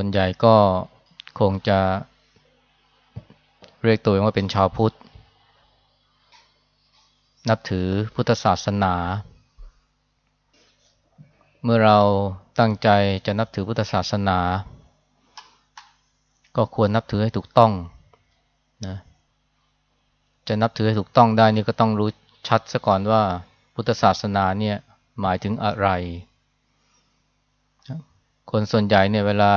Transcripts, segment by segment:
ส่วนใหญ่ก็คงจะเรียกตัวเองว่าเป็นชาวพุทธ นับถือพุทธศาสนา เมื่อเราตั้งใจจะนับถือพุทธศาสนา ก็ควรนับถือให้ถูกต้องนะจะนับถือให้ถูกต้องได้นี่ก็ต้องรู้ชัดซะก่อนว่าพุทธศาสนาเนี่ยหมายถึงอะไร คนส่วนใหญ่เนี่ยเวลา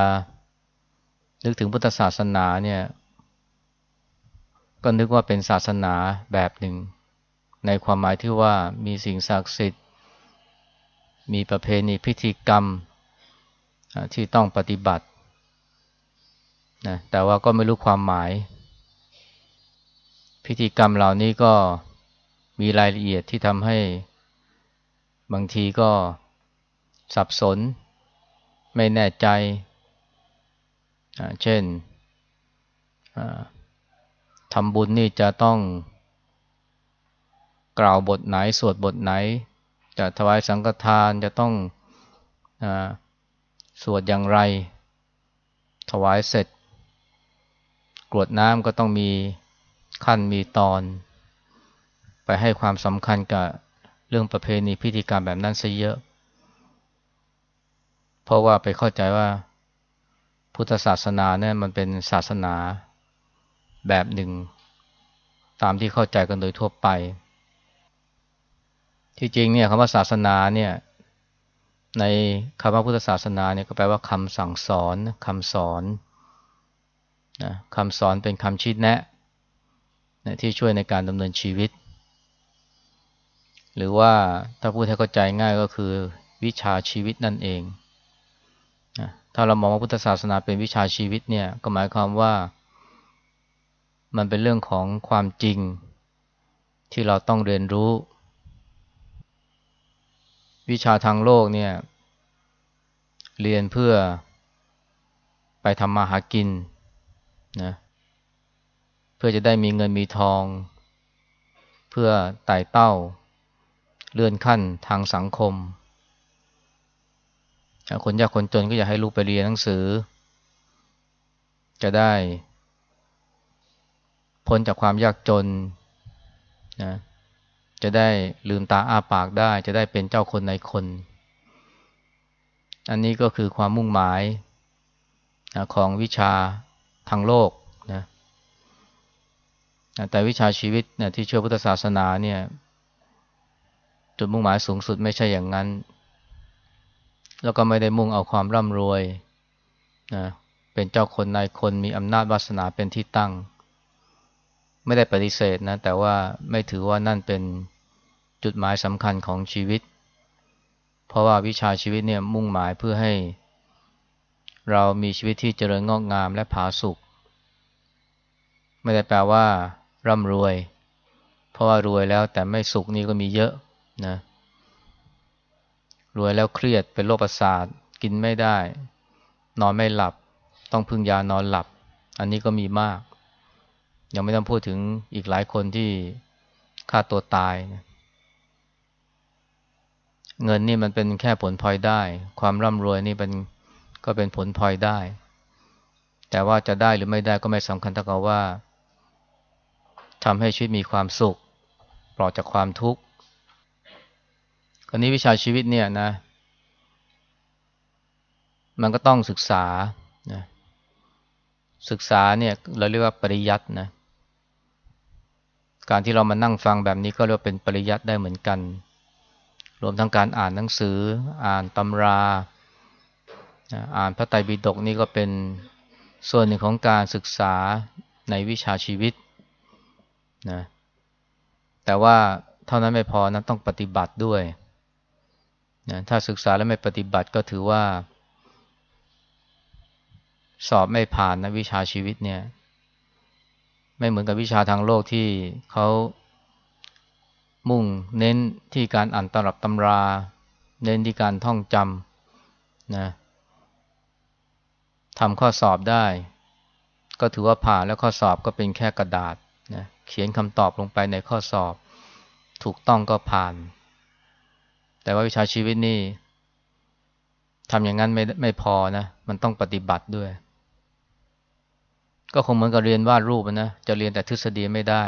นึกถึงพุทธศาสนาเนี่ย ก็นึกว่าเป็นศาสนาแบบหนึ่ง ในความหมายที่ว่ามีสิ่งศักดิ์สิทธิ์ มีประเพณีพิธีกรรมที่ต้องปฏิบัตินะแต่ว่าก็ไม่รู้ความหมาย พิธีกรรมเหล่านี้ก็มีรายละเอียดที่ทำให้บางทีก็สับสน ไม่แน่ใจ เช่นทำบุญนี่จะต้องกล่าวบทไหน สวดบทไหน จะถวายสังฆทานจะต้องอสวดอย่างไร ถวายเสร็จ กรวดน้ำก็ต้องมีขั้นมีตอน ไปให้ความสำคัญกับเรื่องประเพณีพิธีการแบบนั้นซะเยอะ เพราะว่าไปเข้าใจว่า พุทธศาสนาเนี่ยมันเป็นศาสนาแบบหนึ่ง ตามที่เข้าใจกันโดยทั่วไป ที่จริงเนี่ยคำว่าศาสนาเนี่ยในคำว่าพุทธศาสนาเนี่ยก็แปลว่าคำสั่งสอนคำสอนนะคำสอนเป็นคำชี้แนะนะที่ช่วยในการดำเนินชีวิต หรือว่าถ้าพูดให้เข้าใจง่ายก็คือวิชาชีวิตนั่นเองนะ ถ้าเรามองว่าพุทธศาสนาเป็นวิชาชีวิตเนี่ย ก็หมายความว่า มันเป็นเรื่องของความจริง ที่เราต้องเรียนรู้ วิชาทางโลกเนี่ย เรียนเพื่อไปทำมาหากินนะเพื่อจะได้มีเงินมีทอง เพื่อไต่เต้า เลื่อนขั้นทางสังคม คนยากคนจนก็อยากให้ลูกไปเรียนหนังสือ จะได้พ้นจากความยากจนนะจะได้ลืมตาอ้าปากได้ จะได้เป็นเจ้าคนในคน อันนี้ก็คือความมุ่งหมายนะของวิชาทางโลกนะแต่วิชาชีวิตนะที่เชื่อพุทธศาสนาเนี่ย จุดมุ่งหมายสูงสุดไม่ใช่อย่างนั้น แล้วก็ไม่ได้มุ่งเอาความร่ำรวยนะเป็นเจ้าคนนายคนมีอำนาจวาสนาเป็นที่ตั้ง ไม่ได้ปฏิเสธนะ แต่ว่าไม่ถือว่านั่นเป็นจุดหมายสำคัญของชีวิต เพราะว่าวิชาชีวิตเนี่ยมุ่งหมายเพื่อให้ เรามีชีวิตที่เจริญงอกงามและผาสุกไม่ได้แปลว่า ร่ำรวย เพราะว่ารวยแล้วแต่ไม่สุขนี่ก็มีเยอะนะ รวยแล้วเครียดเป็นโรคประสาทกินไม่ได้ นอนไม่หลับ ต้องพึ่งยานอนหลับ อันนี้ก็มีมาก ยังไม่ต้องพูดถึงอีกหลายคนที่ฆ่าตัวตายนะเงินนี่มันเป็นแค่ผลพลอยได้ ความร่ำรวยนี่เป็นก็เป็นผลพลอยได้ แต่ว่าจะได้หรือไม่ได้ก็ไม่สำคัญเท่ากับว่าทำให้ชีวิตมีความสุข ปลอดจากความทุกข์ คราวนี้วิชาชีวิตเนี่ยนะ มันก็ต้องศึกษานะศึกษาเนี่ยเราเรียกว่าปริยัตินะ การที่เรามานั่งฟังแบบนี้ก็เรียกเป็นปริยัติได้เหมือนกัน รวมทั้งการอ่านหนังสือ อ่านตำรา อ่านพระไตรปิฎกนี่ก็เป็นส่วนหนึ่งของการศึกษาในวิชาชีวิตนะแต่ว่าเท่านั้นไม่พอนะต้องปฏิบัติด้วย นะถ้าศึกษาแล้วไม่ปฏิบัติก็ถือว่า สอบไม่ผ่านนะวิชาชีวิตเนี่ย ไม่เหมือนกับวิชาทางโลกที่เขามุ่งเน้นที่การอ่านตำรับตำรา เน้นที่การท่องจำนะทำข้อสอบได้ ก็ถือว่าผ่านแล้วข้อสอบก็เป็นแค่กระดาษนะเขียนคำตอบลงไปในข้อสอบ ถูกต้องก็ผ่าน แต่ว่าวิชาชีวิตนี่ทำอย่างนั้นไม่ไม่พอนะ มันต้องปฏิบัติด้วย ก็คงเหมือนกับเรียนวาดรูปนะ จะเรียนแต่ทฤษฎีไม่ได้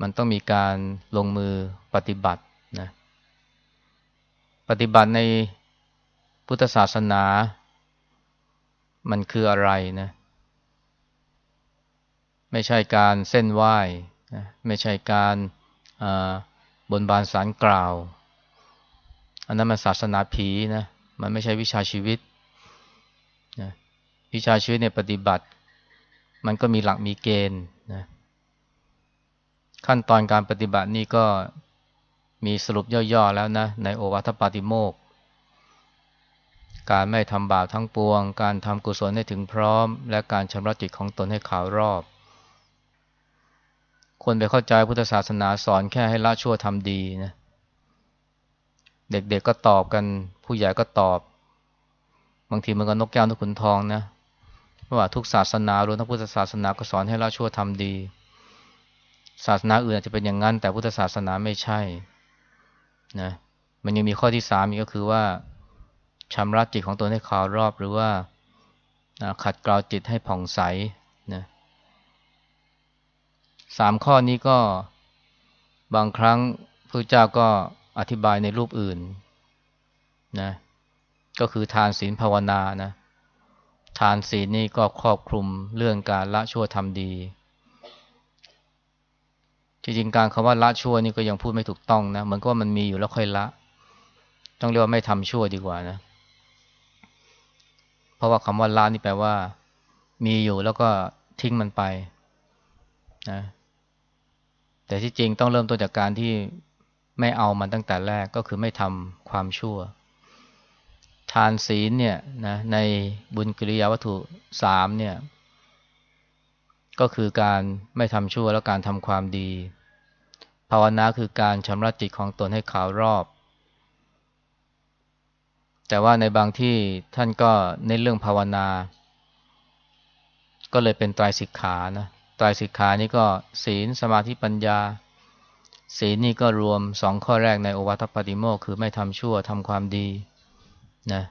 มันต้องมีการลงมือปฏิบัตินะ ปฏิบัติในพุทธศาสนา มันคืออะไรนะ ไม่ใช่การเส้นไหว้ ไม่ใช่การบนบานสารกล่าว อันนั้นมันศาสนาผีนะมันไม่ใช่วิชาชีวิตนะวิชาชีวิตในปฏิบัติ มันก็มีหลักมีเกณฑ์นะขั้นตอนการปฏิบัตินี่ก็มีสรุปย่อๆแล้วนะ ในโอวัตปาติโมก การไม่ทำบาปทั้งปวง การทำกุศลให้ถึงพร้อม และการชำระจิตของตนให้ขาวรอบ คนไปเข้าใจพุทธศาสนาสอนแค่ให้ละชั่วทำดีนะ เด็กๆก็ตอบกัน ผู้ใหญ่ก็ตอบ บางทีมันก็นกแก้วนกขุนทองนะว่าทุกศาสนารวมทั้งพุทธศาสนาก็สอนให้ละชั่วทำดี ศาสนาอื่นอาจจะเป็นอย่างนั้น แต่พุทธศาสนาไม่ใช่นะมันยังมีข้อที่สามอีกก็คือว่าชำระจิตของตนให้ขาวรอบหรือว่าขัดเกลาจิตให้ผ่องใสนะสามข้อนี้ก็บางครั้งพระเจ้าก็ อธิบายในรูปอื่นนะก็คือทานศีลภาวนานะทานศีลนี่ก็ครอบคลุมเรื่องการละชั่วทำดีจริงๆการคำว่าละชั่วนี่ก็ยังพูดไม่ถูกต้องนะเหมือนกับว่ามันมีอยู่แล้วค่อยละ ต้องเรียกว่าไม่ทำชั่วดีกว่านะ เพราะว่าคำว่าละนี่แปลว่า มีอยู่แล้วก็ทิ้งมันไปนะแต่ที่จริงต้องเริ่มต้นจากการที่ ไม่เอามันตั้งแต่แรกก็คือไม่ทำความชั่ว ทานศีลเนี่ยนะในบุญกิริยาวัตถุสามเนี่ย ก็คือการไม่ทำชั่วแล้วการทำความดี ภาวนาคือการชำระจิตของตนให้ขาวรอบ แต่ว่าในบางที่ท่านก็ในเรื่องภาวนา ก็เลยเป็นตรายสิกขานะตรายสิกขานี่ก็ศีลสมาธิปัญญา ศีลนี่ก็รวมสองข้อแรกในโอวัตปฏิโมกคือไม่ทำชั่วทำความดีนะ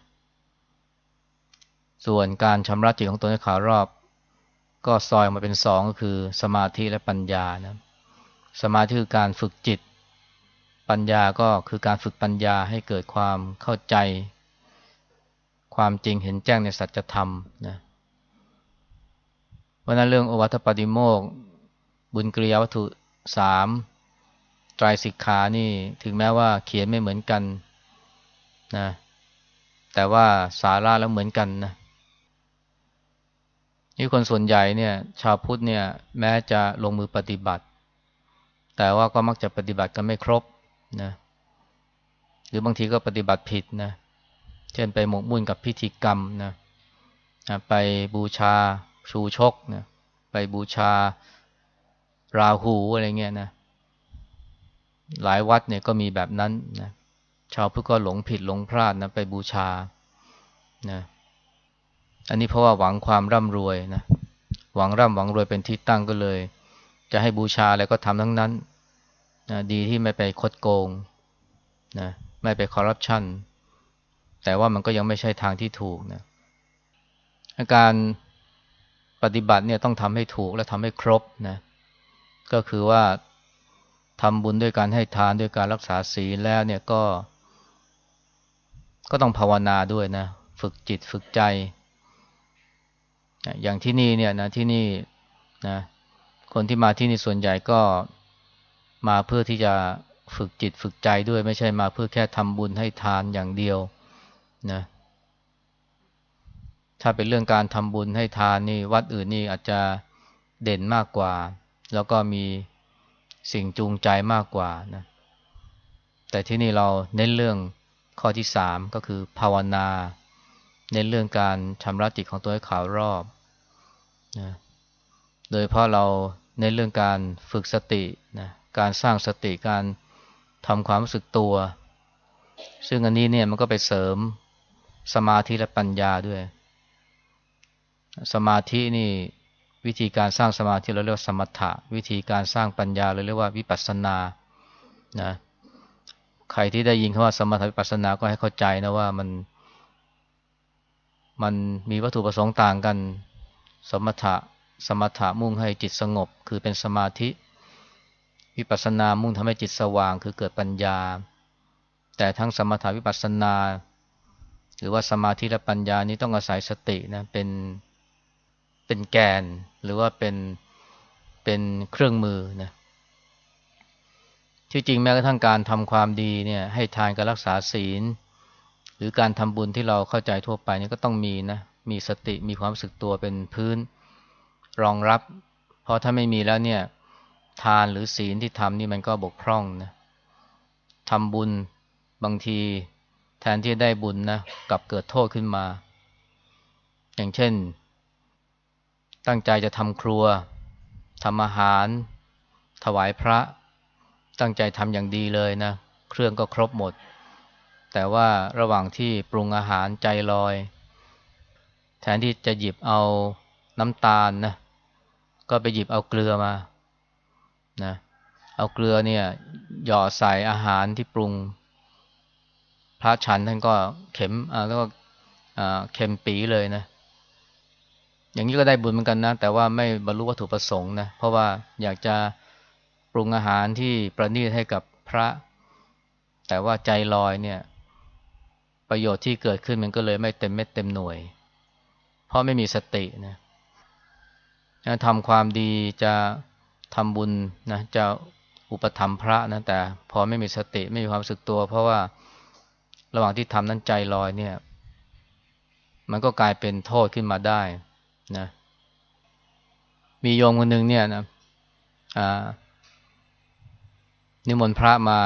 ส่วนการชำระจิตของตนให้ขาวรอบ ก็ซอยมาเป็นสองก็คือ สมาธิและปัญญานะสมาธิคือการฝึกจิต ปัญญาก็คือการฝึกปัญญาให้เกิดความเข้าใจ ความจริงเห็นแจ้งในสัจธรรมนะเพราะนั้นเรื่องโอวัตปฏิโมกบุญกริยาวัตถุสาม ไตรสิกขานี่ถึงแม้ว่าเขียนไม่เหมือนกันนะแต่ว่าสาระแล้วเหมือนกันนะนี่คนส่วนใหญ่เนี่ย ชาวพุทธเนี่ย แม้จะลงมือปฏิบัติ แต่ว่าก็มักจะปฏิบัติกันไม่ครบนะหรือบางทีก็ปฏิบัติผิดนะเช่นไปหมกมุ่นกับพิธีกรรมนะไปบูชาชูชกนะไปบูชาราหูอะไรเงี้ยนะ หลายวัดเนี่ยก็มีแบบนั้นนะชาวพุทธก็หลงผิดหลงพลาดนะไปบูชานะอันนี้เพราะว่าหวังความร่ำรวยนะหวังร่ำหวังรวยเป็นที่ตั้งก็เลย จะให้บูชาอะไรก็ทำทั้งนั้นนะดีที่ไม่ไปคดโกงนะไม่ไปคอร์รัปชันแต่ว่ามันก็ยังไม่ใช่ทางที่ถูกนะการปฏิบัติเนี่ยต้องทำให้ถูกและทำให้ครบนะก็คือว่า ทำบุญด้วยการให้ทานด้วยการรักษาศีลแล้วเนี่ยก็ ก็ต้องภาวนาด้วยนะ ฝึกจิตฝึกใจ อย่างที่นี่เนี่ยนะที่นี่นะคนที่มาที่นี่ส่วนใหญ่ก็มาเพื่อที่จะฝึกจิตฝึกใจด้วยไม่ใช่มาเพื่อแค่ทำบุญให้ทานอย่างเดียวนะถ้าเป็นเรื่องการทำบุญให้ทานนี่วัดอื่นนี่อาจจะเด่นมากกว่า แล้วก็มี สิ่งจูงใจมากกว่านะแต่ที่นี่เราเน้นเรื่องข้อที่สามก็คือภาวนา เน้นเรื่องการชำระจิตของตัวให้ขาวรอบนะโดยเพราะเราเน้นเรื่องการฝึกสตินะการสร้างสติการทำความรู้สึกตัว ซึ่งอันนี้เนี่ยมันก็ไปเสริมสมาธิและปัญญาด้วย สมาธินี่ วิธีการสร้างสมาธิเราเรียกว่าสมถะ วิธีการสร้างปัญญาเราเรียกว่าวิปัสสนานะใครที่ได้ยินคำว่าสมถะวิปัสสนาก็ให้เข้าใจนะว่ามัน มันมีวัตถุประสงค์ต่างกัน สมถะสมถะมุ่งให้จิตสงบ คือเป็นสมาธิ วิปัสสนามุ่งทำให้จิตสว่าง คือเกิดปัญญา แต่ทั้งสมถะวิปัสสนา หรือว่าสมาธิและปัญญานี้ต้องอาศัยสตินะเป็น เป็นแกน หรือว่าเป็นเป็นเครื่องมือนะที่จริงแม้กระทั่งการทำความดีเนี่ย ให้ทานการรักษาศีล หรือการทำบุญที่เราเข้าใจทั่วไปนี่ก็ต้องมีนะมีสติมีความรู้สึกตัวเป็นพื้นรองรับ เพราะถ้าไม่มีแล้วเนี่ย ทานหรือศีลที่ทำนี่มันก็บกพร่องนะทำบุญบางทีแทนที่ได้บุญนะกลับเกิดโทษขึ้นมา อย่างเช่น ตั้งใจจะทำครัวทำอาหาร ถวายพระ ตั้งใจทำอย่างดีเลยนะ เครื่องก็ครบหมด แต่ว่าระหว่างที่ปรุงอาหารใจลอย แทนที่จะหยิบเอาน้ำตาลนะก็ไปหยิบเอาเกลือมานะเอาเกลือเนี่ยหยอดใส่อาหารที่ปรุง พระฉันท่านก็เข็มอ่าแล้วก็เข็มปีเลยนะ อย่างนี้ก็ได้บุญเหมือนกันนะ แต่ว่าไม่บรรลุวัตถุประสงค์นะ เพราะว่าอยากจะปรุงอาหารที่ประณีตให้กับพระ แต่ว่าใจลอยเนี่ย ประโยชน์ที่เกิดขึ้นมันก็เลยไม่เต็มเม็ดเต็มหน่วย เพราะไม่มีสตินะทำความดีจะทำบุญนะจะอุปธรรมพระนะแต่พอไม่มีสติไม่มีความสึกตัว เพราะว่าระหว่างที่ทำนั้นใจลอยเนี่ย มันก็กลายเป็นโทษขึ้นมาได้ นะ มีโยมคนหนึ่งเนี่ยนะอ่านิมนต์พระมา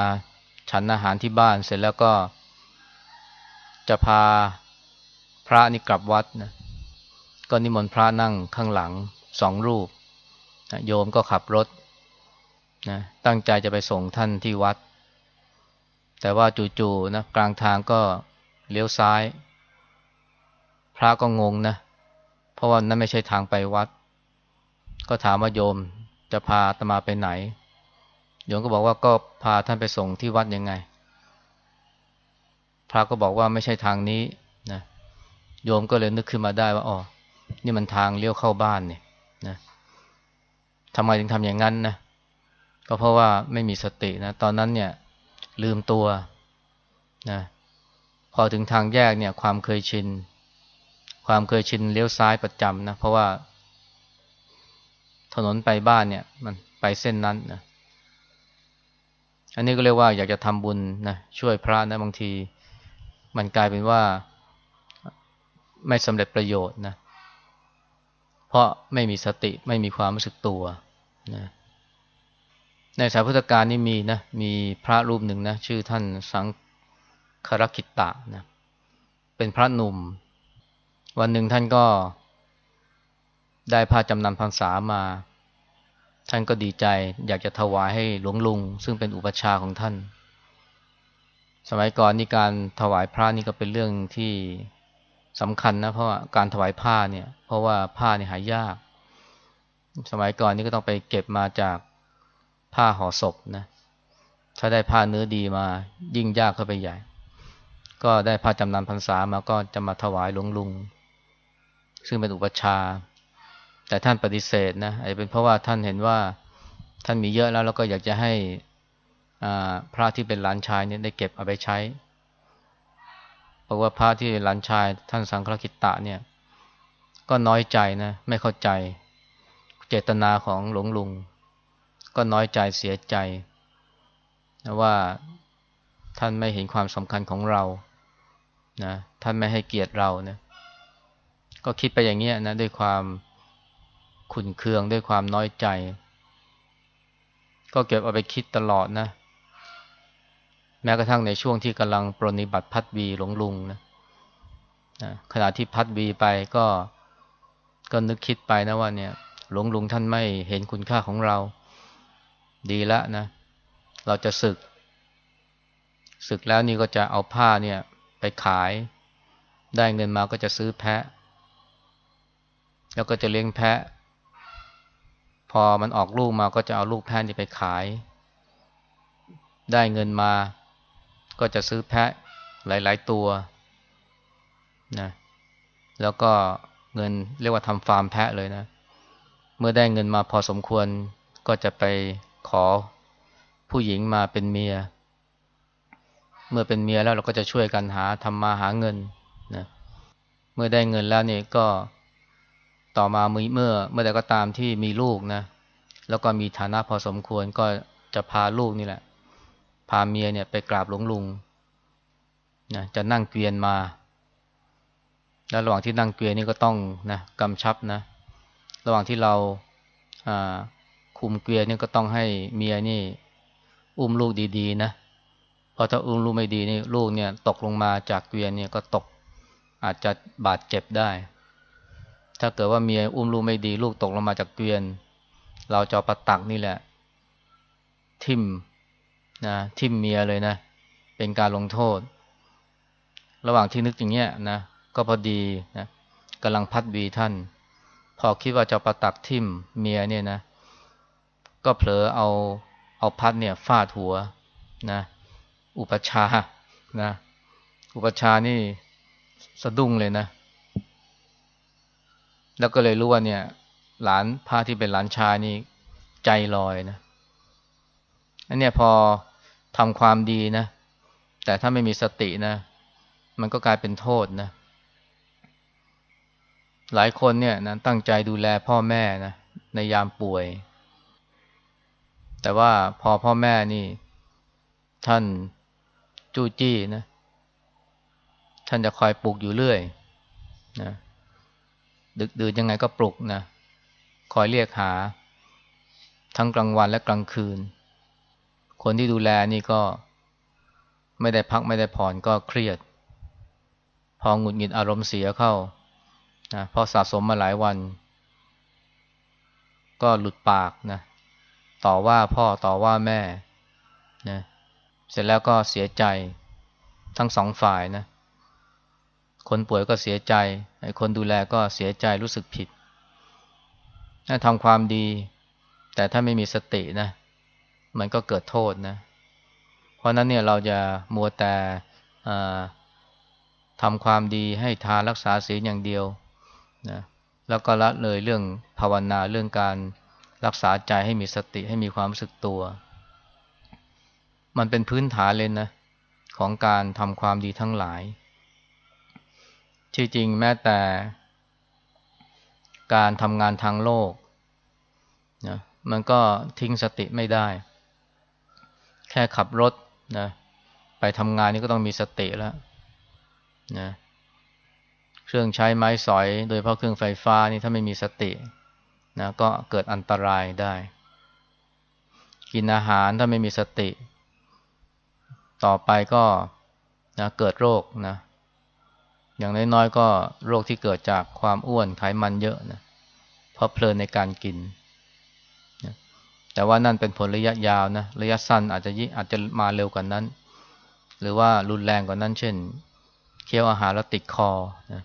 ฉันอาหารที่บ้านเสร็จแล้วก็ จะพาพระนี่กลับวัดนะก็นิมนต์พระนั่งข้างหลังสองรูปนะโยมก็ขับรถนะตั้งใจจะไปส่งท่านที่วัด แต่ว่าจู่ๆนะกลางทางก็เลี้ยวซ้าย พระก็งงนะ ราะว่านั่นไม่ใช่ทางไปวัด ก็ถามว่าโยมจะพาตมาไปไหน โยมก็บอกว่าก็พาท่านไปส่งที่วัดยังไง พระก็บอกว่าไม่ใช่ทางนี้นะโยมก็เลยนึกขึ้นมาได้ว่าอ๋อนี่มันทางเลี้ยวเข้าบ้านเนี่ยนะทำไมถึงทำอย่างนั้นนะก็เพราะว่าไม่มีสตินะตอนนั้นเนี่ย ลืมตัวนะพอถึงทางแยกเนี่ย ความเคยชิน ความเคยชินเลี้ยวซ้ายประจำนะ เพราะว่า ถนนไปบ้านเนี่ย มันไปเส้นนั้นนะอันนี้ก็เรียกว่าอยากจะทำบุญนะช่วยพระนะบางที มันกลายเป็นว่าไม่สำเร็จประโยชน์นะ เพราะไม่มีสติไม่มีความรู้สึกตัวนะในสายพุทธการนี่มีนะมีพระรูปหนึ่งนะชื่อท่านสังคารคิตตะนะเป็นพระหนุ่ม วันหนึ่งท่านก็ได้พาจำนำพรรษามา ท่านก็ดีใจอยากจะถวายให้หลวงลุง ซึ่งเป็นอุปชาของท่าน สมัยก่อนนี่การถวายพระนี่ก็เป็นเรื่องที่สำคัญนะเพราะว่าการถวายผ้าเนี่ย เพราะว่าผ้าเนี่ยหายาก สมัยก่อนนี่ก็ต้องไปเก็บมาจากผ้าห่อศพนะ ถ้าได้ผ้าเนื้อดีมายิ่งยากเข้าไปใหญ่ ก็ได้ผ้าจำนำพรรษามาก็จะมาถวายหลวงลุง ซึ่งเป็นอุปชา แต่ท่านปฏิเสธนะอาจจะเป็นเพราะว่าท่านเห็นว่าท่านมีเยอะแล้วแล้วก็อยากจะให้พระที่เป็นหลานชายเนี่ยได้เก็บเอาไปใช้เพราะว่าพระที่หลานชาย ท่านสังฆคิตตะเนี่ย ก็น้อยใจนะ ไม่เข้าใจ เจตนาของหลวงลุง ก็น้อยใจเสียใจนะว่าท่านไม่เห็นความสำคัญของเรานะท่านไม่ให้เกียรติเราเนะ ก็คิดไปอย่างนี้นะด้วยความขุนเคืองด้วยความน้อยใจ ก็เก็บเอาไปคิดตลอดนะ แม้กระทั่งในช่วงที่กำลังปรนิบัติพัดวีหลวงลุงนะขณะที่พัดวีไปก็ก็นึกคิดไปนะว่าเนี่ย หลวงลุงท่านไม่เห็นคุณค่าของเรา ดีละนะ เราจะศึก ศึกแล้วนี่ก็จะเอาผ้าเนี่ย ไปขาย ได้เงินมาก็จะซื้อแพะ แล้วก็จะเลี้ยงแพะ พอมันออกลูกมาก็จะเอาลูกแพะนี่ไปขาย ได้เงินมา ก็จะซื้อแพะหลาย ๆ ตัวนะแล้วก็เงินเรียกว่าทำฟาร์มแพะเลยนะ เมื่อได้เงินมาพอสมควรก็จะไปขอผู้หญิงมาเป็นเมีย เมื่อเป็นเมียแล้วเราก็จะช่วยกันหาทำมาหาเงินนะเมื่อได้เงินแล้วนี่ก็ ต่อมาเมื่อเมื่อใดก็ตามที่มีลูกนะ แล้วก็มีฐานะพอสมควรก็จะพาลูกนี่แหละ พาเมียเนี่ยไปกราบหลวงลุงนะจะนั่งเกวียนมา แล้วระหว่างที่นั่งเกวียนนี่ก็ต้องนะกำชับนะ ระหว่างที่เราคุมเกวียนนี่ก็ต้องให้เมียนี่ อุ้มลูกดีๆนะเพราะถ้าอุ้มลูกไม่ดีนี่ลูกเนี่ยตกลงมาจากเกวียนเนี่ยก็ตกอาจจะบาดเจ็บได้ ถ้าเกิดว่าเมียอุ้มลูกไม่ดีลูกตกลงมาจากเกวียน เราจะปฏักนี่แหละ ทิ่มนะทิ่มเมียเลยนะ เป็นการลงโทษ ระหว่างที่นึกอย่างเงี้ยนะก็พอดีนะกำลังพัดวีท่าน พอคิดว่าจะปฏักทิ่มเมียเนี่ยนะ ก็เผลอเอาเอาพัดเนี่ยฟาดหัวนะ อุปัชฌาย์นะ อุปัชฌาย์นี่สะดุ้งเลยนะ แล้วก็เลยรู้ว่าเนี่ย หลานพระที่เป็นหลานชายนี่ใจลอยนะอันเนี้ยพอทำความดีนะ แต่ถ้าไม่มีสตินะ มันก็กลายเป็นโทษนะ หลายคนเนี่ยนะตั้งใจดูแลพ่อแม่นะในยามป่วย แต่ว่าพอพ่อแม่นี่ ท่านจู้จี้นะ ท่านจะคอยปลุกอยู่เรื่อยนะ ดึกดื่นยังไงก็ปลุกนะคอยเรียกหา ทั้งกลางวันและกลางคืน คนที่ดูแลนี่ก็ไม่ได้พักไม่ได้ผ่อนก็เครียด พอหงุดหงิดอารมณ์เสียเข้านะพอสะสมมาหลายวัน ก็หลุดปากนะต่อว่าพ่อต่อว่าแม่นะเสร็จแล้วก็เสียใจทั้งสองฝ่ายนะ คนป่วยก็เสียใจคนดูแลก็เสียใจรู้สึกผิดถ้าทำความดี แต่ถ้าไม่มีสตินะ มันก็เกิดโทษนะ เพราะนั้นเนี่ยเราจะมัวแต่ทำความดีให้ทานรักษาศีลอย่างเดียวนะแล้วก็ละเลยเรื่องภาวนาเรื่องการรักษาใจให้มีสติให้มีความรู้สึกตัว มันเป็นพื้นฐานเลยนะ ของการทำความดีทั้งหลาย ที่จริงแม้แต่การทำงานทางโลกนะมันก็ทิ้งสติไม่ได้ แค่ขับรถนะไปทำงานนี่ก็ต้องมีสติแล้วนะเครื่องใช้ไม้สอย โดยเพราะเครื่องไฟฟ้านี่ถ้าไม่มีสตินะก็เกิดอันตรายได้ กินอาหารถ้าไม่มีสติ ต่อไปก็นะเกิดโรคนะ อย่างน้อยๆก็โรคที่เกิดจากความอ้วนไขมันเยอะนะเพราะเพลินในการกินนะแต่ว่านั่นเป็นผลระยะยาวนะระยะสั้นอาจจะยิอาจจะมาเร็วกว่านั้น หรือว่ารุนแรงกว่านั้น เช่น เคี้ยวอาหารแล้วติดคอนะ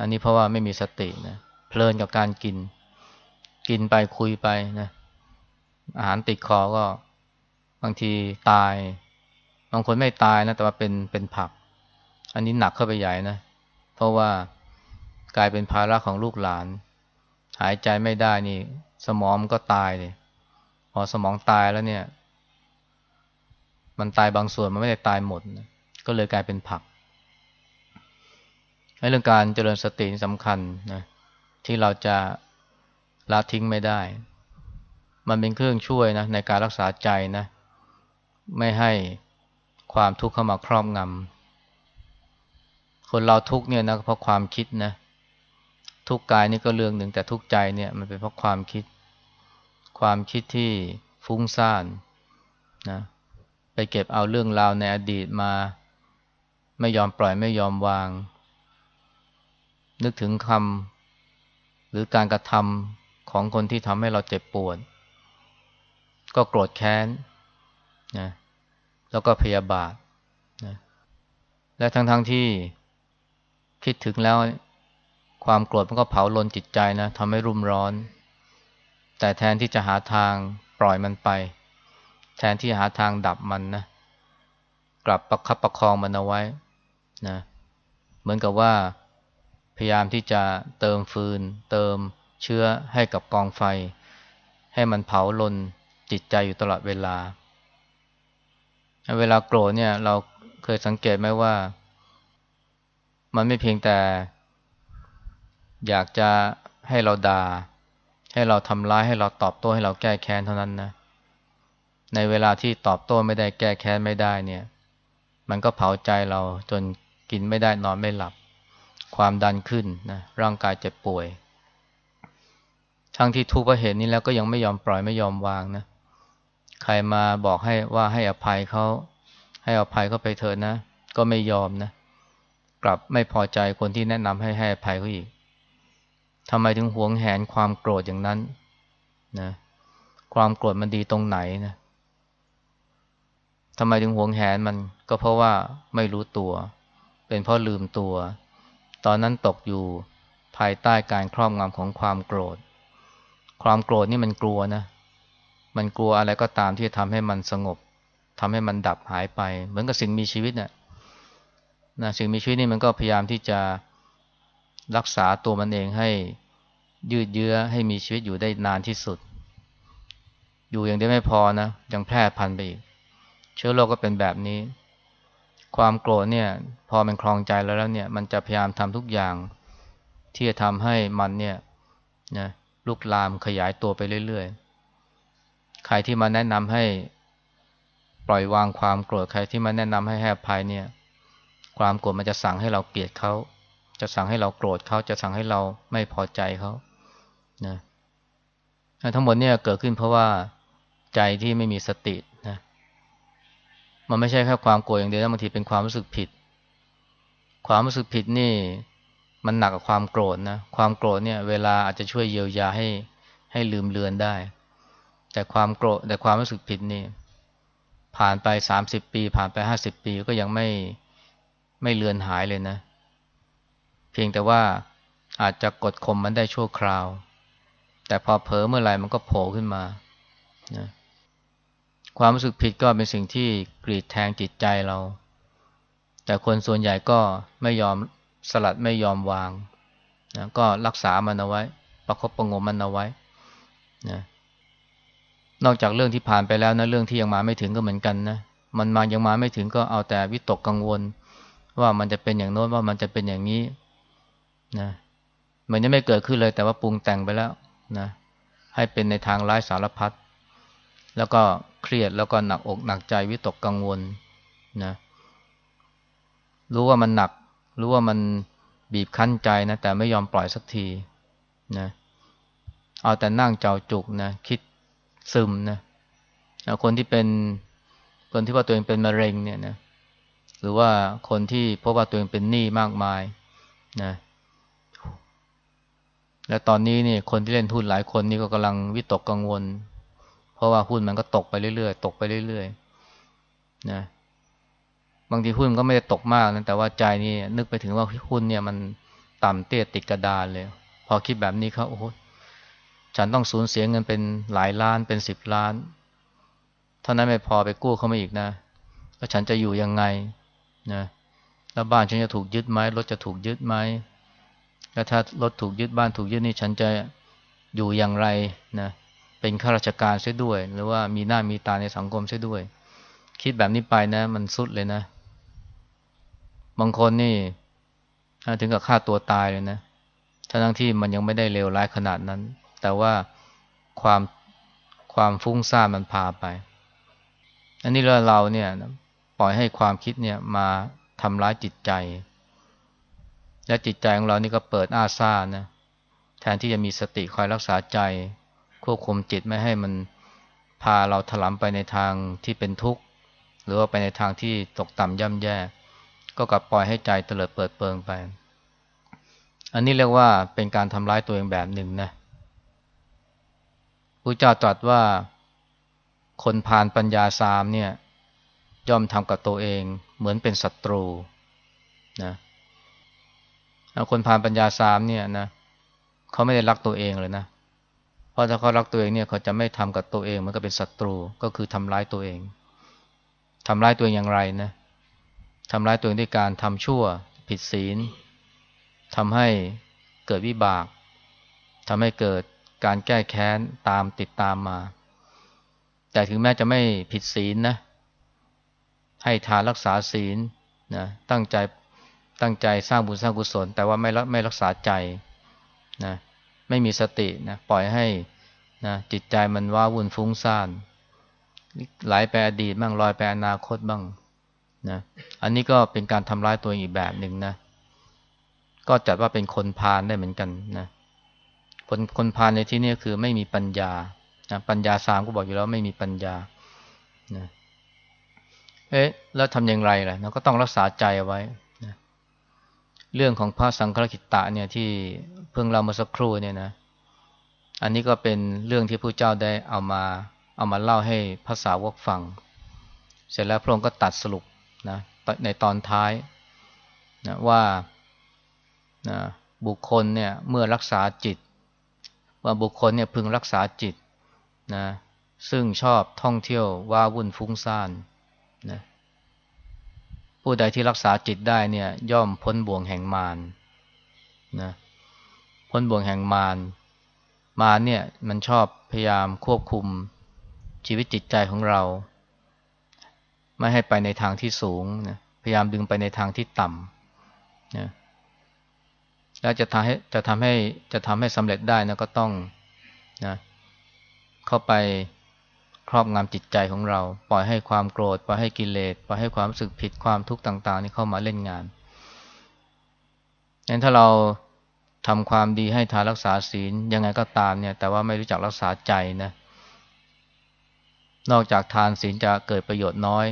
อันนี้เพราะว่าไม่มีสตินะเพลินกับการกิน กินไปคุยไปนะอาหารติดคอก็บางทีตาย บางคนไม่ตายนะแต่ว่าเป็นเป็นผัก อันนี้หนักเข้าไปใหญ่นะ เพราะว่ากลายเป็นภาระของลูกหลาน หายใจไม่ได้นี่ สมองก็ตายเลยพอสมองตายแล้วเนี่ย มันตายบางส่วนมันไม่ได้ตายหมดนะก็เลยกลายเป็นผักเรื่องการเจริญสติสำคัญนะที่เราจะละทิ้งไม่ได้ มันเป็นเครื่องช่วยนะในการรักษาใจนะ ไม่ให้ความทุกข์เข้ามาครอบงำ คนเราทุกเนี่ยนะเพราะความคิดนะทุกกายนี่ก็เรื่องหนึ่งแต่ทุกใจเนี่ยมันเป็นเพราะความคิด ความคิดที่ฟุ้งซ่านนะไปเก็บเอาเรื่องราวในอดีตมา ไม่ยอมปล่อยไม่ยอมวาง นึกถึงคำหรือการกระทำของคนที่ทำให้เราเจ็บปวด ก็โกรธแค้นนะแล้วก็พยาบาทนะและทั้งๆทที่ คิดถึงแล้วความโกรธมันก็เผาลนจิตใจนะทำให้รุ่มร้อน แต่แทนที่จะหาทางปล่อยมันไป แทนที่หาทางดับมันนะกลับประคับประคองมันเอาไว้นะเหมือนกับว่าพยายามที่จะเติมฟืน เติมเชื้อให้กับกองไฟ ให้มันเผาลนจิตใจอยู่ตลอดเวลา เวลาโกรธเนี่ยเราเคยสังเกตไหมว่า มันไม่เพียงแต่ อยากจะให้เราดา่า ให้เราทำร้ายให้เราตอบโต้ให้เราแก้แค้นเท่านั้นนะในเวลาที่ตอบโต้ไม่ได้แก้แค้นไม่ได้เนี่ย มันก็เผาใจเราจนกินไม่ได้นอนไม่หลับ ความดันขึ้นนะร่างกายเจ็บป่วย ทั้งที่ทุกข์เพราะเหตุนี้แล้วก็ยังไม่ยอมปล่อยไม่ยอมวางนะใครมาบอกให้ว่าให้อภัยเขาให้อภัยเขาไปเถอะนะ ก็ไม่ยอมนะ กลับไม่พอใจคนที่แนะนำให้ให้อภัยเขาอีกทำไมถึงหวงแหนความโกรธอย่างนั้นนะความโกรธมันดีตรงไหนนะทำไมถึงหวงแหนมันก็เพราะว่าไม่รู้ตัว เป็นเพราะลืมตัว ตอนนั้นตกอยู่ภายใต้การครอบงำของความโกรธ ความโกรธนี่มันกลัวนะมันกลัวอะไรก็ตามที่จะทำให้มันสงบทำให้มันดับหายไป เหมือนกับสิ่งมีชีวิตเนะ่ะ นะสิ่งมีชีวิตนี่มันก็พยายามที่จะรักษาตัวมันเองให้ยืดเยื้อให้มีชีวิตอยู่ได้นานที่สุด อยู่อย่างเดียวไม่พอนะยังแพร่พันไปอีก เชื้อโรคก็เป็นแบบนี้ ความโกรธเนี่ย พอมันคลองใจแล้วแล้วเนี่ย มันจะพยายามทำทุกอย่าง ที่จะทำให้มันเนี่ยนะลุกลามขยายตัวไปเรื่อยๆ ใครที่มาแนะนำให้ปล่อยวางความโกรธใครที่มาแนะนำให้แหบภัยเนี่ย ความโกรธมันจะสั่งให้เราเกลียดเขา จะสั่งให้เราโกรธเขา จะสั่งให้เราไม่พอใจเขานะทั้งหมดเนี่ยเกิดขึ้นเพราะว่าใจที่ไม่มีสตินะ มันไม่ใช่แค่ความโกรธอย่างเดียวนะบางทีเป็นความรู้สึกผิด ความรู้สึกผิดนี่ มันหนักกว่าความโกรธนะ ความโกรธเนี่ย เวลาอาจจะช่วยเยียวยาให้ให้ลืมเลือนได้ แต่ความโกรธแต่ความรู้สึกผิดนี่ ผ่านไปสามสิบปี ผ่านไปห้าสิบปีก็ยังไม่ ไม่เลือนหายเลยนะ เพียงแต่ว่าอาจจะกดข่มมันได้ชั่วคราว แต่พอเผลอเมื่อไหร่มันก็โผล่ขึ้นมานะความรู้สึกผิดก็เป็นสิ่งที่กรีดแทงจิตใจเรา แต่คนส่วนใหญ่ก็ไม่ยอมสลัดไม่ยอมวางนะก็รักษามันเอาไว้ ประคบประงมมันเอาไว้นะนอกจากเรื่องที่ผ่านไปแล้วนะเรื่องที่ยังมาไม่ถึงก็เหมือนกันนะมันมายังมาไม่ถึงก็เอาแต่วิตกกังวล ว่ามันจะเป็นอย่างโน้นว่ามันจะเป็นอย่างนี้นะมันยังไม่เกิดขึ้นเลย แต่ว่าปรุงแต่งไปแล้วนะให้เป็นในทางร้ายสารพัดแล้วก็เครียดแล้วก็หนักอกหนักใจวิตกกังวลนะรู้ว่ามันหนัก รู้ว่ามันบีบคั้นใจนะแต่ไม่ยอมปล่อยสักทีนะเอาแต่นั่งเจ้าจุกนะคิดซึมนะคนที่เป็นคนที่ว่าตัวเองเป็นมะเร็งเนี่ยนะ หรือว่าคนที่พบว่าตัวเองเป็นหนี้มากมายนะและตอนนี้นี่คนที่เล่นทุนหลายคนนี่ก็กำลังวิตกกังวล เพราะว่าหุ้นมันก็ตกไปเรื่อยๆตกไปเรื่อยๆนะบางทีหุ้นก็ไม่ได้ตกมากนะแต่ว่าใจนี่นึกไปถึงว่าหุ้นเนี่ยมันต่ำเตี้ยติดกระดานเลย พอคิดแบบนี้เขาโอ้โหฉันต้องสูญเสียเงินเป็นหลายล้านเป็นสิบล้าน เท่านั้นไม่พอไปกู้เขามาอีกนะแล้วฉันจะอยู่ยังไง นะแล้วบ้านฉันจะถูกยึดไหมรถจะถูกยึดไหมแล้วถ้ารถถูกยึดบ้านถูกยึดนี่ฉันจะอยู่อย่างไรนะเป็นข้าราชการเสียด้วย หรือว่ามีหน้ามีตาในสังคมเสียด้วย คิดแบบนี้ไปนะ มันสุดเลยนะ บางคนนี่ถึงกับฆ่าตัวตายเลยนะทั้งที่มันยังไม่ได้เลวร้ายขนาดนั้น แต่ว่าความความฟุ้งซ่านมันพาไป อันนี้เราเราเนี่ย ปล่อยให้ความคิดเนี่ยมาทำร้ายจิตใจ และจิตใจของเรานี่ก็เปิดอาซานะแทนที่จะมีสติคอยรักษาใจ ควบคุมจิตไม่ให้มันพาเราถลำไปในทางที่เป็นทุกข์ หรือว่าไปในทางที่ตกต่ำย่ำแย่ ก็กลับปล่อยให้ใจเตลิดเปิดเปิงไป อันนี้เรียกว่าเป็นการทำร้ายตัวเองแบบหนึ่งนะพระเจ้าตรัสว่าคนผ่านปัญญาสามเนี่ย ย่อมทำกับตัวเองเหมือนเป็นศัตรูนะคนผ่านปัญญาสามเนี่ยนะเขาไม่ได้รักตัวเองเลยนะเพราะถ้าเขารักตัวเองเนี่ยเขาจะไม่ทำกับตัวเองมันก็เป็นศัตรูก็คือทำร้ายตัวเองทำร้ายตัวเองอย่างไรนะทำร้ายตัวเองด้วยการทำชั่ว ผิดศีลทำให้เกิดวิบากทำให้เกิดการแก้แค้นตามติดตามมา แต่ถึงแม้จะไม่ผิดศีลนะ ให้ทานรักษาศีลนะตั้งใจตั้งใจสร้างบุญสร้างกุศล แต่ว่าไม่รักไม่รักษาใจนะไม่มีสตินะปล่อยให้นะจิตใจมันว้าวุ่นฟุ้งซ่านไหลไปอดีตบ้างลอยไปอนาคตบ้างนะอันนี้ก็เป็นการทำร้ายตัวเองอีกแบบหนึ่งนะก็จัดว่าเป็นคนพาลได้เหมือนกันนะคนคนพาลในที่นี้คือไม่มีปัญญานะปัญญาสามก็บอกอยู่แล้วไม่มีปัญญานะ เอ๊ะ แล้วทำอย่างไรล่ะเราก็ต้องรักษาใจเอาไว้นะเรื่องของพระสังฆกิตตะเนี่ยที่เพิ่งเรามาสักครู่เนี่ยนะ อันนี้ก็เป็นเรื่องที่พระเจ้าได้เอามา เอามาเล่าให้ภาษาวกฟัง เสร็จแล้วพระองค์ก็ตัดสรุปนะในตอนท้ายนะว่านะบุคคลเนี่ยเมื่อรักษาจิต ว่าบุคคลเนี่ยพึงรักษาจิตนะซึ่งชอบท่องเที่ยวว่าวุ่นฟุ้งซ่าน ผู้ใดที่รักษาจิตได้เนี่ย ย่อมพ้นบ่วงแห่งมารนะพ้นบ่วงแห่งมารมารเนี่ยมันชอบพยายามควบคุมชีวิตจิตใจของเรา ไม่ให้ไปในทางที่สูงนะพยายามดึงไปในทางที่ต่ำนะแล้วจะทำให้จะทำให้จะทำให้สำเร็จได้นะก็ต้องนะเข้าไป ครอบงำจิตใจของเรา ปล่อยให้ความโกรธ ปล่อยให้กิเลส ปล่อยให้ความรู้สึกผิดความทุกข์ต่าง ๆ นี่เข้ามาเล่นงานงั้นถ้าเราทำความดีให้ทานรักษาศีลยังไงก็ตามเนี่ย แต่ว่าไม่รู้จักรักษาใจนะ นอกจากทานศีลจะเกิดประโยชน์น้อย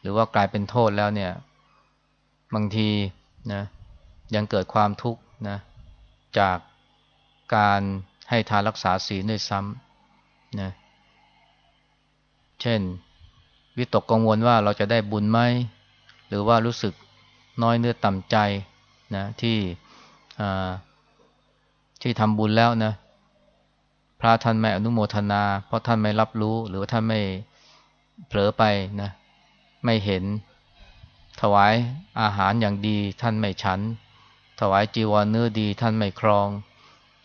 หรือว่ากลายเป็นโทษแล้วเนี่ย บางทีนะยังเกิดความทุกข์นะจากการให้ทานรักษาศีลด้วยซ้ำนะ เช่น วิตกกังวลว่าเราจะได้บุญไหม หรือว่ารู้สึกน้อยเนื้อต่ำใจนะที่ที่ทำบุญแล้วนะพระท่านไม่อนุโมทนา เพราะท่านไม่รับรู้ หรือว่าท่านไม่เผลอไปนะไม่เห็น ถวายอาหารอย่างดีท่านไม่ฉัน ถวายจีวรเนื้อดีท่านไม่ครอง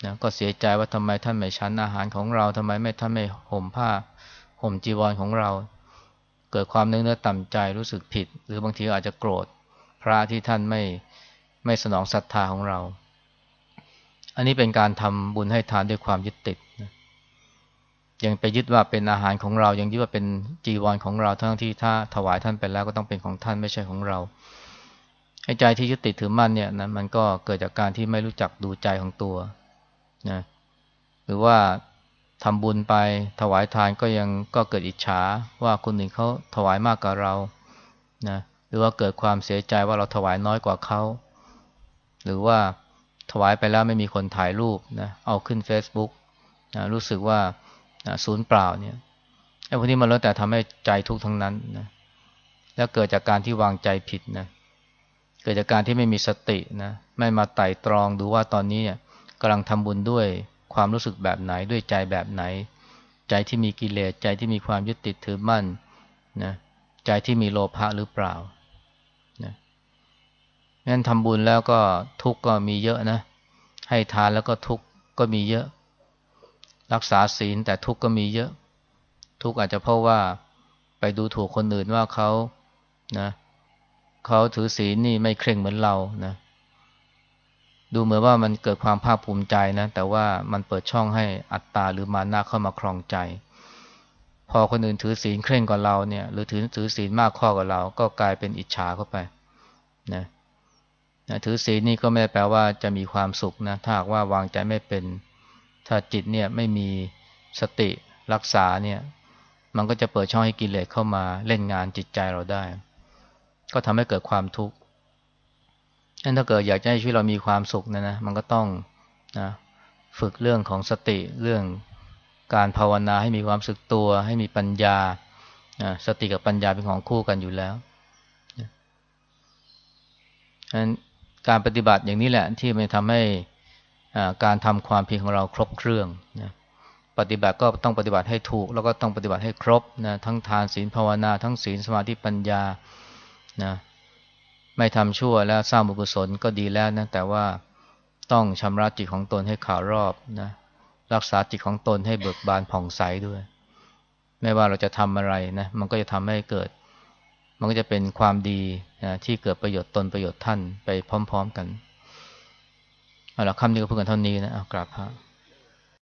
นะก็เสียใจว่าทำไมท่านไม่ฉันอาหารของเราทำไมไม่ท่านไม่ห่มผ้า ห่มจีวรของเรา เกิดความเนื้อเนื้อต่ำใจรู้สึกผิด หรือบางทีอาจจะโกรธ พระที่ท่านไม่ไม่สนองศรัทธาของเรา อันนี้เป็นการทำบุญให้ทานด้วยความยึดติดนะยังไปยึดว่าเป็นอาหารของเรา ยังยึดว่าเป็นจีวรของเรา ทั้งที่ถ้าถวายท่านไปแล้วก็ต้องเป็นของท่านไม่ใช่ของเราให้ใจที่ยึดติดถือมั่นเนี่ยนะมันก็เกิดจากการที่ไม่รู้จักดูใจของตัวนะหรือว่า ทำบุญไปถวายทานก็ยังก็เกิดอิจฉาว่าคนอื่นเขาถวายมากกว่าเรานะหรือว่าเกิดความเสียใจว่าเราถวายน้อยกว่าเขา หรือว่าถวายไปแล้วไม่มีคนถ่ายรูปนะเอาขึ้น Facebook นะรู้สึกว่าศูนย์เปล่าเนี่ยไอ้พวกนี้มันแล้วแต่ทำให้ใจทุกข์ทั้งนั้นนะแล้วเกิดจากการที่วางใจผิดนะเกิดจากการที่ไม่มีสตินะไม่มาไต่ตรองดูว่าตอนนี้เนี่ยกำลังทำบุญด้วย ความรู้สึกแบบไหนด้วยใจแบบไหน ใจที่มีกิเลสใจที่มีความยึดติดถือมั่นนะใจที่มีโลภะหรือเปล่านะงั้นทำบุญแล้วก็ทุกข์ก็มีเยอะนะ ให้ทานแล้วก็ทุกข์ก็มีเยอะ รักษาศีลแต่ทุกข์ก็มีเยอะ ทุกข์อาจจะเพราะว่าไปดูถูกคนอื่นว่าเขานะเขาถือศีลนี่ไม่เคร่งเหมือนเรานะ ดูเหมือนว่ามันเกิดความภาคภูมิใจนะ แต่ว่ามันเปิดช่องให้อัตตาหรือมานะเข้ามาครองใจ พอคนอื่นถือศีลเคร่งกว่าเราเนี่ย หรือถือถือศีลมากข้อกว่าเรา ก็กลายเป็นอิจฉาเข้าไปนะนะถือศีลนี่ก็ไม่ได้แปลว่าจะมีความสุขนะถ้าหากว่าวางใจไม่เป็น ถ้าจิตเนี่ยไม่มีสติรักษาเนี่ย มันก็จะเปิดช่องให้กิเลสเข้ามาเล่นงานจิตใจเราได้ ก็ทำให้เกิดความทุกข์ นถ้าเกิดอยากจะให้ชีวิตเรามีความสุขนะนะ มันก็ต้องนะฝึกเรื่องของสติเรื่องการภาวนาให้มีความสึกตัว ให้มีปัญญานะสติกับปัญญาเป็นของคู่กันอยู่แล้วฉะนั้นการปฏิบัติอย่างนี้แหละที่มันทำให้การทำความเพียรของเราครบเครื่องนะปฏิบัติก็ต้องปฏิบัติให้ถูก แล้วก็ต้องปฏิบัติให้ครบนะทั้งทานศีลภาวนา ทั้งศีลสมาธิปัญญานะ ไม่ทำชั่วแล้วสร้างบุญกุศลก็ดีแล้วนะแต่ว่าต้องชำระจิตของตนให้ขาวรอบนะรักษาจิตของตนให้เบิกบานผ่องใสด้วย ไม่ว่าเราจะทำอะไรนะมันก็จะทำให้เกิด มันก็จะเป็นความดีนะที่เกิดประโยชน์ตนประโยชน์ท่านไปพร้อม ๆ กันเอาละคำนี้ก็พื่อกันเท่านี้นะเอากราบพระ